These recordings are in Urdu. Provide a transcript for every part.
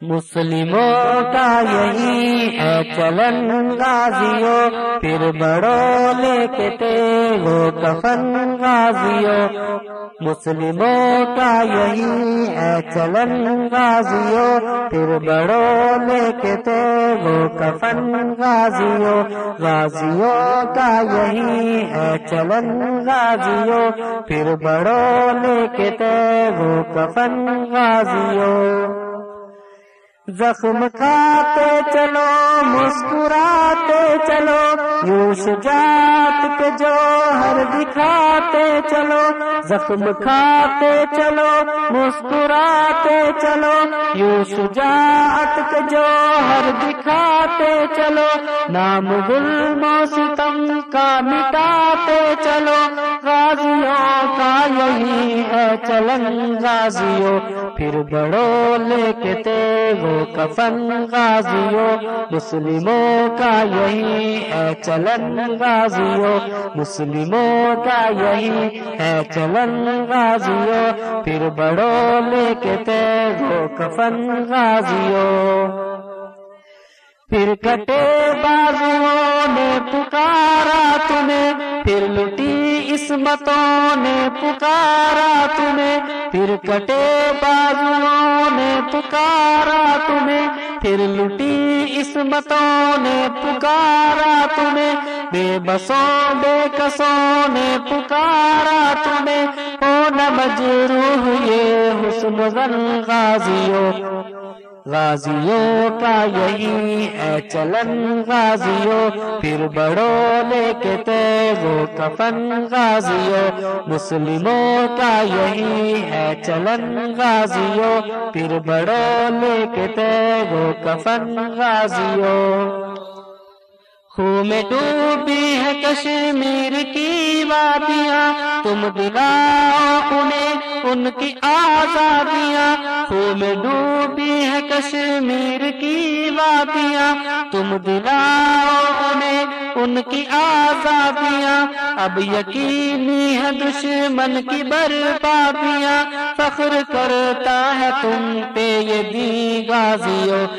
مسلموں کا یہی ہے چلن غازیوں، پھر بڑوں لے کے وہ کفن غازیوں۔ مسلموں کا یہی ہے چلن غازیوں، پھر بڑوں لے کے وہ کفن غازیوں۔ غازیوں کا یہی ہے چلن غازیوں، پھر بڑوں لے کے وہ کفن غازیوں۔ زخم کھاتے چلو، مسکراتے چلو یوں شجاعت کے جو ہر دکھاتے چلو، زخم کھاتے چلو، مسکراتے چلو یوں شجاعت کے جو ہر دکھاتے چلو، نام ظلم و ستم کا مٹاتے چلو کا یہی ہے چلن غازیوں، پھر بڑو لے کے تیگو کفن غازیوں، مسلموں کا یہی ہے چلن غازیوں، مسلموں کا یہی ہے چلن غازیوں، پھر بڑو لے کے تیگو کفن غازیوں۔ پھر کٹے بازو نے پکارا تمہیں، پھر لٹی اسمتوں نے پکارا تمہیں۔ پھر کٹے بازو نے پکارا تمہیں، پھر لٹی اسمتوں نے پکارا تمہیں۔ بے بسوں، بے کسوں نے پکارا تمہیں۔ او نہ مجروح یہ حسن زن غازیوں۔ غازیوں کا یہی ہے چلن غازیوں، پھر بڑو لے کے تیزو کفن غازیوں۔ مسلموں کا یہی ہے چلن غازیوں، پھر بڑو لے کے تیزو کفن غازیوں۔ میں ڈوبی ہے کشمیر کی وادیاں۔ تم دلاؤ انہیں، ان کی آزادیاں۔ میں ڈوبی ہے کشمیر کی وادیاں۔ تم دلاؤ انہیں، ان کی آزادیاں۔ اب یقینی ہے دشمن کی بربادیاں۔ فخر کرتا ہے تم پہ یہ دی غازیوں۔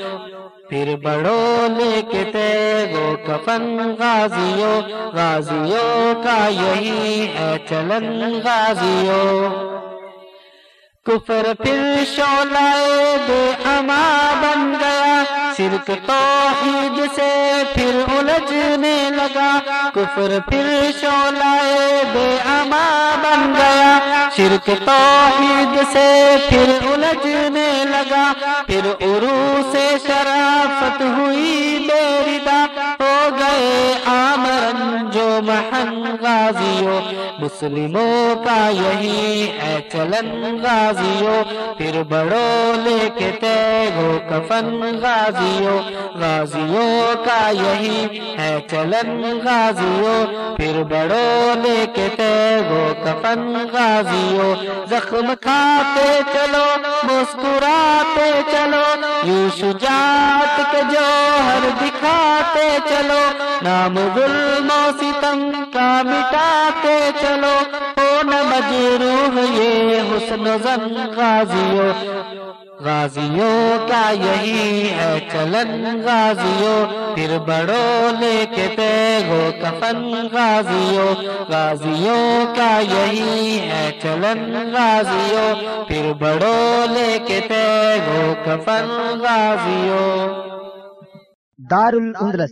پھر بڑو لے کے کفن غازیوں غازیوں کا یہی ہے چلن غازیوں۔ کفر پھر شولائے بے اما بن گیا شرک توحید سے پھر الجھنے لگا۔ کفر پھر شولائے بے اما بن گیا شرک توحید سے پھر الجھنے لگا۔ پھر عرو سے شرافت ہوئی بیردا ہو مسلموں کا یہی ہے چلن غازیوں، پھر بڑو لے کے تیگو کفن غازیوں۔ غازیوں کا یہی ہے چلن غازیوں، پھر بڑو لے کے تیگو کفن غازیوں۔ زخم کھاتے چلو، مسکراتے چلو یوں شجاعت کے جوہر دکھاتے چلو۔ نام ظلم و ستم کا مٹاتے چلو۔ ہو نہ مجروح یہ حسن زن غازیوں۔ غازیوں کا یہی ہے چلن غازیوں۔ پھر بڑو لے کے پیگو کفن غازیوں۔ غازیوں کا یہی ہے چلن غازیوں۔ پھر بڑو لے کے پیگو کفن غازیوں۔ دار الاندلس